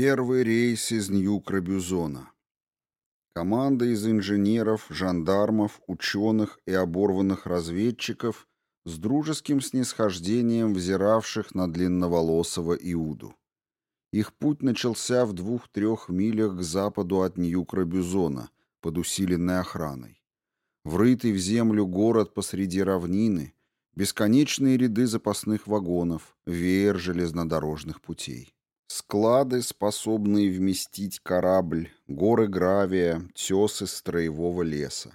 Первый рейс из Нью-Крабюзона. Команда из инженеров, жандармов, ученых и оборванных разведчиков с дружеским снисхождением взиравших на длинноволосого Иуду. Их путь начался в двух-трех милях к западу от Нью-Крабюзона под усиленной охраной. Врытый в землю город посреди равнины, бесконечные ряды запасных вагонов, веер железнодорожных путей. Склады, способные вместить корабль, горы гравия, тесы строевого леса.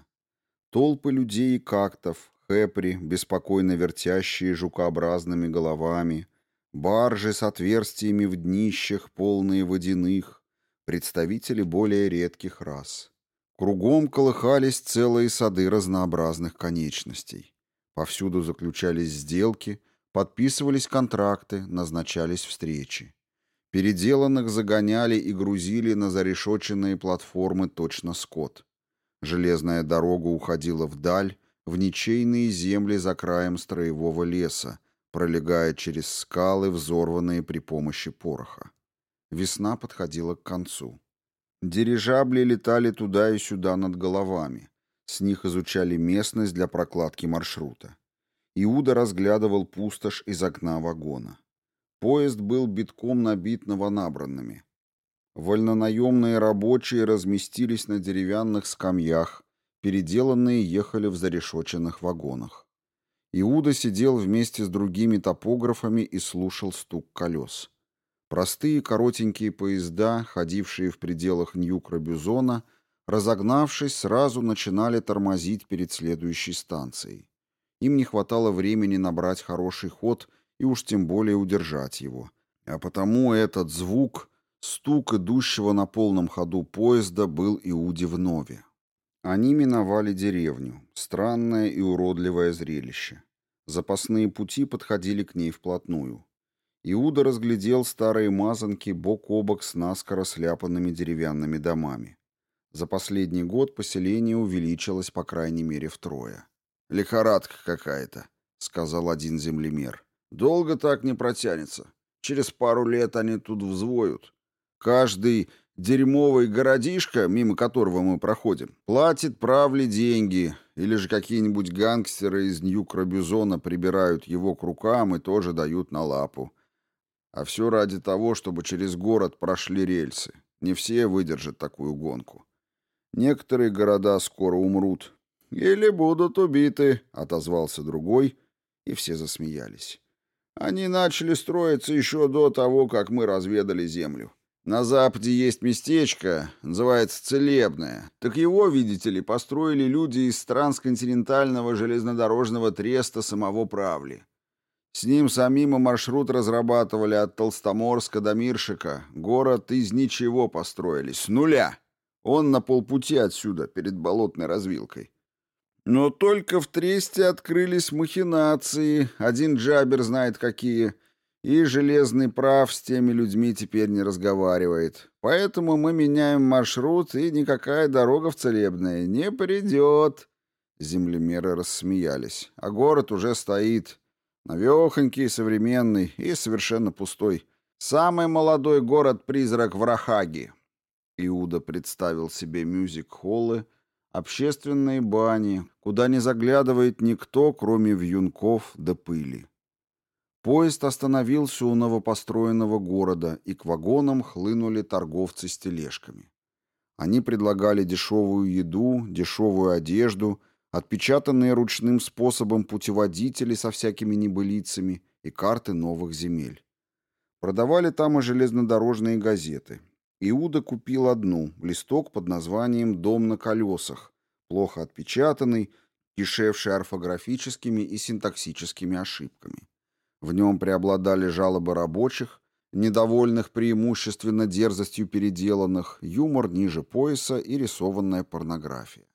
Толпы людей и кактов, хэпри, беспокойно вертящие жукообразными головами, баржи с отверстиями в днищах, полные водяных, представители более редких рас. Кругом колыхались целые сады разнообразных конечностей. Повсюду заключались сделки, подписывались контракты, назначались встречи. Переделанных загоняли и грузили на зарешоченные платформы точно скот. Железная дорога уходила вдаль, в ничейные земли за краем строевого леса, пролегая через скалы, взорванные при помощи пороха. Весна подходила к концу. Дирижабли летали туда и сюда над головами. С них изучали местность для прокладки маршрута. Иуда разглядывал пустошь из окна вагона. Поезд был битком набит новонабранными. Вольнонаемные рабочие разместились на деревянных скамьях, переделанные ехали в зарешоченных вагонах. Иуда сидел вместе с другими топографами и слушал стук колес. Простые коротенькие поезда, ходившие в пределах Нью-Крабюзона, разогнавшись, сразу начинали тормозить перед следующей станцией. Им не хватало времени набрать хороший ход – и уж тем более удержать его. А потому этот звук, стук идущего на полном ходу поезда, был Иуде вновь. Они миновали деревню, странное и уродливое зрелище. Запасные пути подходили к ней вплотную. Иуда разглядел старые мазанки бок о бок с наскоро сляпанными деревянными домами. За последний год поселение увеличилось по крайней мере втрое. «Лихорадка какая-то», — сказал один землемер. Долго так не протянется. Через пару лет они тут взвоют. Каждый дерьмовый городишко, мимо которого мы проходим, платит правле деньги, или же какие-нибудь гангстеры из Нью-Крабюзона прибирают его к рукам и тоже дают на лапу. А все ради того, чтобы через город прошли рельсы. Не все выдержат такую гонку. Некоторые города скоро умрут. Или будут убиты, отозвался другой, и все засмеялись. Они начали строиться еще до того, как мы разведали землю. На западе есть местечко, называется Целебное. Так его, видите ли, построили люди из трансконтинентального железнодорожного треста самого Правли. С ним самим и маршрут разрабатывали от Толстоморска до Миршика. Город из ничего построили, с нуля. Он на полпути отсюда, перед болотной развилкой. Но только в Тресте открылись махинации, один джабер знает какие, и железный прав с теми людьми теперь не разговаривает. Поэтому мы меняем маршрут, и никакая дорога в Целебное не придет. Землемеры рассмеялись, а город уже стоит. Навехонький, современный и совершенно пустой. Самый молодой город-призрак в Рахаге. Иуда представил себе мюзик-холлы, общественные бани, куда не заглядывает никто, кроме вьюнков да пыли. Поезд остановился у новопостроенного города, и к вагонам хлынули торговцы с тележками. Они предлагали дешевую еду, дешевую одежду, отпечатанные ручным способом путеводители со всякими небылицами и карты новых земель. Продавали там и железнодорожные газеты, Иуда купил одну, листок под названием «Дом на колесах», плохо отпечатанный, кишевший орфографическими и синтаксическими ошибками. В нем преобладали жалобы рабочих, недовольных преимущественно дерзостью переделанных, юмор ниже пояса и рисованная порнография.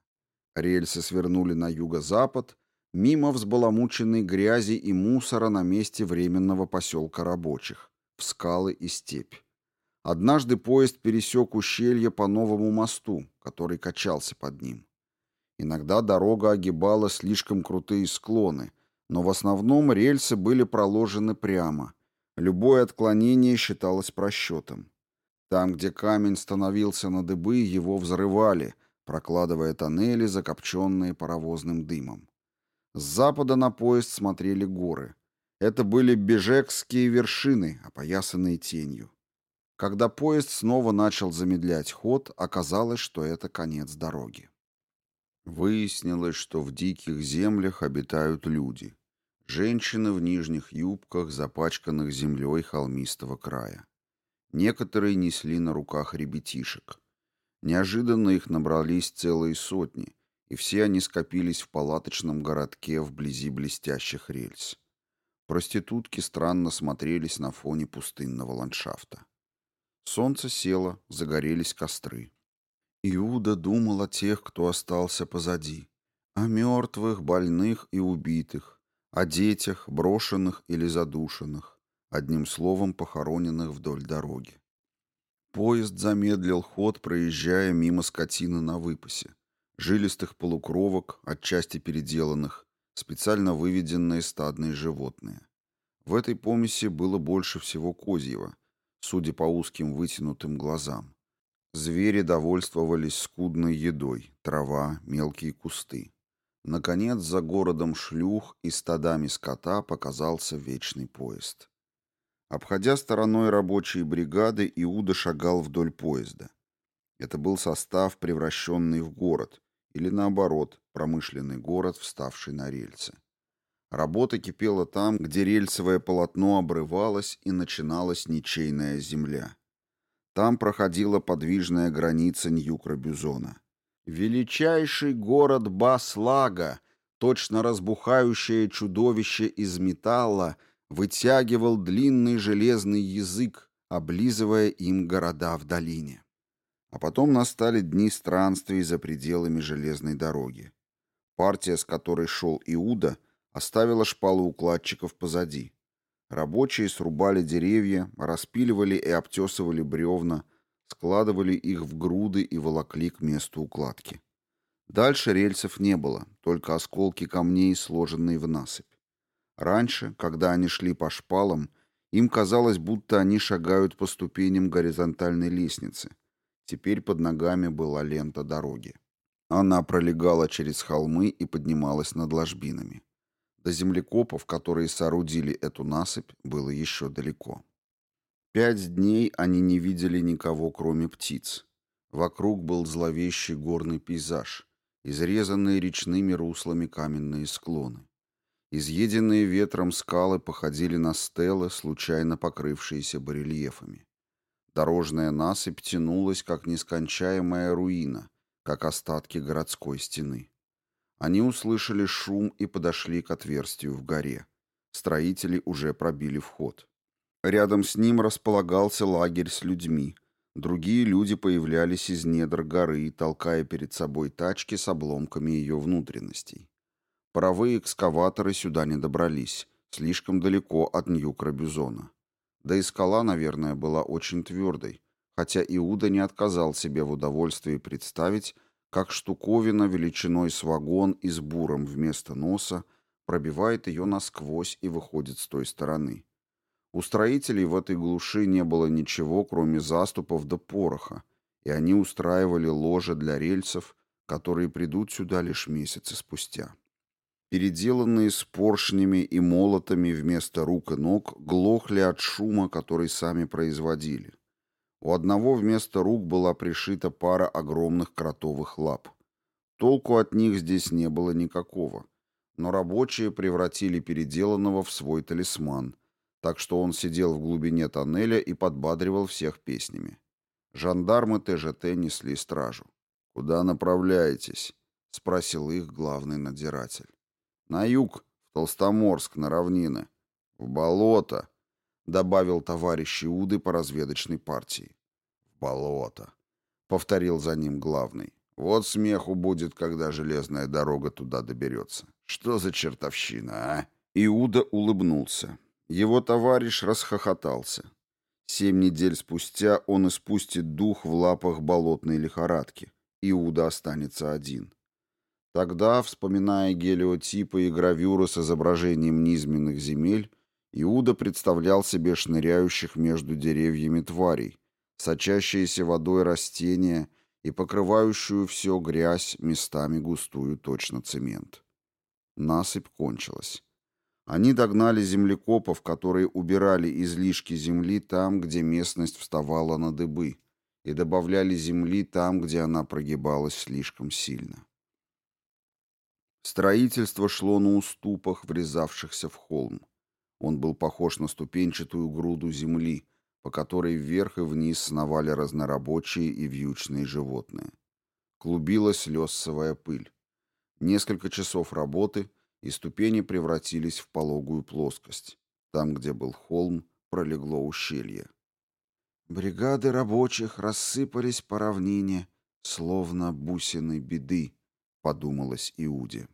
Рельсы свернули на юго-запад, мимо взбаламученной грязи и мусора на месте временного поселка рабочих, в скалы и степь. Однажды поезд пересек ущелье по новому мосту, который качался под ним. Иногда дорога огибала слишком крутые склоны, но в основном рельсы были проложены прямо. Любое отклонение считалось просчетом. Там, где камень становился на дыбы, его взрывали, прокладывая тоннели, закопченные паровозным дымом. С запада на поезд смотрели горы. Это были бежекские вершины, опоясанные тенью. Когда поезд снова начал замедлять ход, оказалось, что это конец дороги. Выяснилось, что в диких землях обитают люди. Женщины в нижних юбках, запачканных землей холмистого края. Некоторые несли на руках ребятишек. Неожиданно их набрались целые сотни, и все они скопились в палаточном городке вблизи блестящих рельс. Проститутки странно смотрелись на фоне пустынного ландшафта. Солнце село, загорелись костры. Иуда думал о тех, кто остался позади, о мертвых, больных и убитых, о детях, брошенных или задушенных, одним словом, похороненных вдоль дороги. Поезд замедлил ход, проезжая мимо скотины на выпасе, жилистых полукровок, отчасти переделанных, специально выведенные стадные животные. В этой помеси было больше всего козьего — судя по узким вытянутым глазам. Звери довольствовались скудной едой, трава, мелкие кусты. Наконец, за городом шлюх и стадами скота показался вечный поезд. Обходя стороной рабочие бригады, Иуда шагал вдоль поезда. Это был состав, превращенный в город, или наоборот, промышленный город, вставший на рельсы. Работа кипела там, где рельсовое полотно обрывалось и начиналась ничейная земля. Там проходила подвижная граница Ньюкра-Бюзона. Величайший город Баслага, точно разбухающее чудовище из металла, вытягивал длинный железный язык, облизывая им города в долине. А потом настали дни странствий за пределами железной дороги. Партия, с которой шел Иуда — оставила шпалы укладчиков позади. Рабочие срубали деревья, распиливали и обтесывали бревна, складывали их в груды и волокли к месту укладки. Дальше рельсов не было, только осколки камней, сложенные в насыпь. Раньше, когда они шли по шпалам, им казалось, будто они шагают по ступеням горизонтальной лестницы. Теперь под ногами была лента дороги. Она пролегала через холмы и поднималась над ложбинами. До землекопов, которые соорудили эту насыпь, было еще далеко. Пять дней они не видели никого, кроме птиц. Вокруг был зловещий горный пейзаж, изрезанные речными руслами каменные склоны. Изъеденные ветром скалы походили на стелы, случайно покрывшиеся барельефами. Дорожная насыпь тянулась, как нескончаемая руина, как остатки городской стены. Они услышали шум и подошли к отверстию в горе. Строители уже пробили вход. Рядом с ним располагался лагерь с людьми. Другие люди появлялись из недр горы, толкая перед собой тачки с обломками ее внутренностей. Паровые экскаваторы сюда не добрались, слишком далеко от Нью-Крабюзона. Да и скала, наверное, была очень твердой, хотя Иуда не отказал себе в удовольствии представить, как штуковина величиной с вагон и с буром вместо носа пробивает ее насквозь и выходит с той стороны. У строителей в этой глуши не было ничего, кроме заступов до пороха, и они устраивали ложи для рельсов, которые придут сюда лишь месяцы спустя. Переделанные с поршнями и молотами вместо рук и ног глохли от шума, который сами производили. У одного вместо рук была пришита пара огромных кротовых лап. Толку от них здесь не было никакого, но рабочие превратили переделанного в свой талисман, так что он сидел в глубине тоннеля и подбадривал всех песнями. Жандармы ТЖТ несли стражу. «Куда направляетесь?» — спросил их главный надзиратель. «На юг, в Толстоморск, на равнины. В болото», добавил товарищ Иуды по разведочной партии. «В болото», — повторил за ним главный. «Вот смеху будет, когда железная дорога туда доберется. Что за чертовщина, а?» Иуда улыбнулся. Его товарищ расхохотался. Семь недель спустя он испустит дух в лапах болотной лихорадки. Иуда останется один. Тогда, вспоминая гелиотипы и гравюры с изображением низменных земель, Иуда представлял себе шныряющих между деревьями тварей, сочащиеся водой растения и покрывающую все грязь, местами густую точно цемент. Насыпь кончилась. Они догнали землекопов, которые убирали излишки земли там, где местность вставала на дыбы, и добавляли земли там, где она прогибалась слишком сильно. Строительство шло на уступах, врезавшихся в холм. Он был похож на ступенчатую груду земли, по которой вверх и вниз сновали разнорабочие и вьючные животные. Клубилась лесовая пыль. Несколько часов работы, и ступени превратились в пологую плоскость. Там, где был холм, пролегло ущелье. Бригады рабочих рассыпались по равнине, словно бусины беды, подумалось Иуде.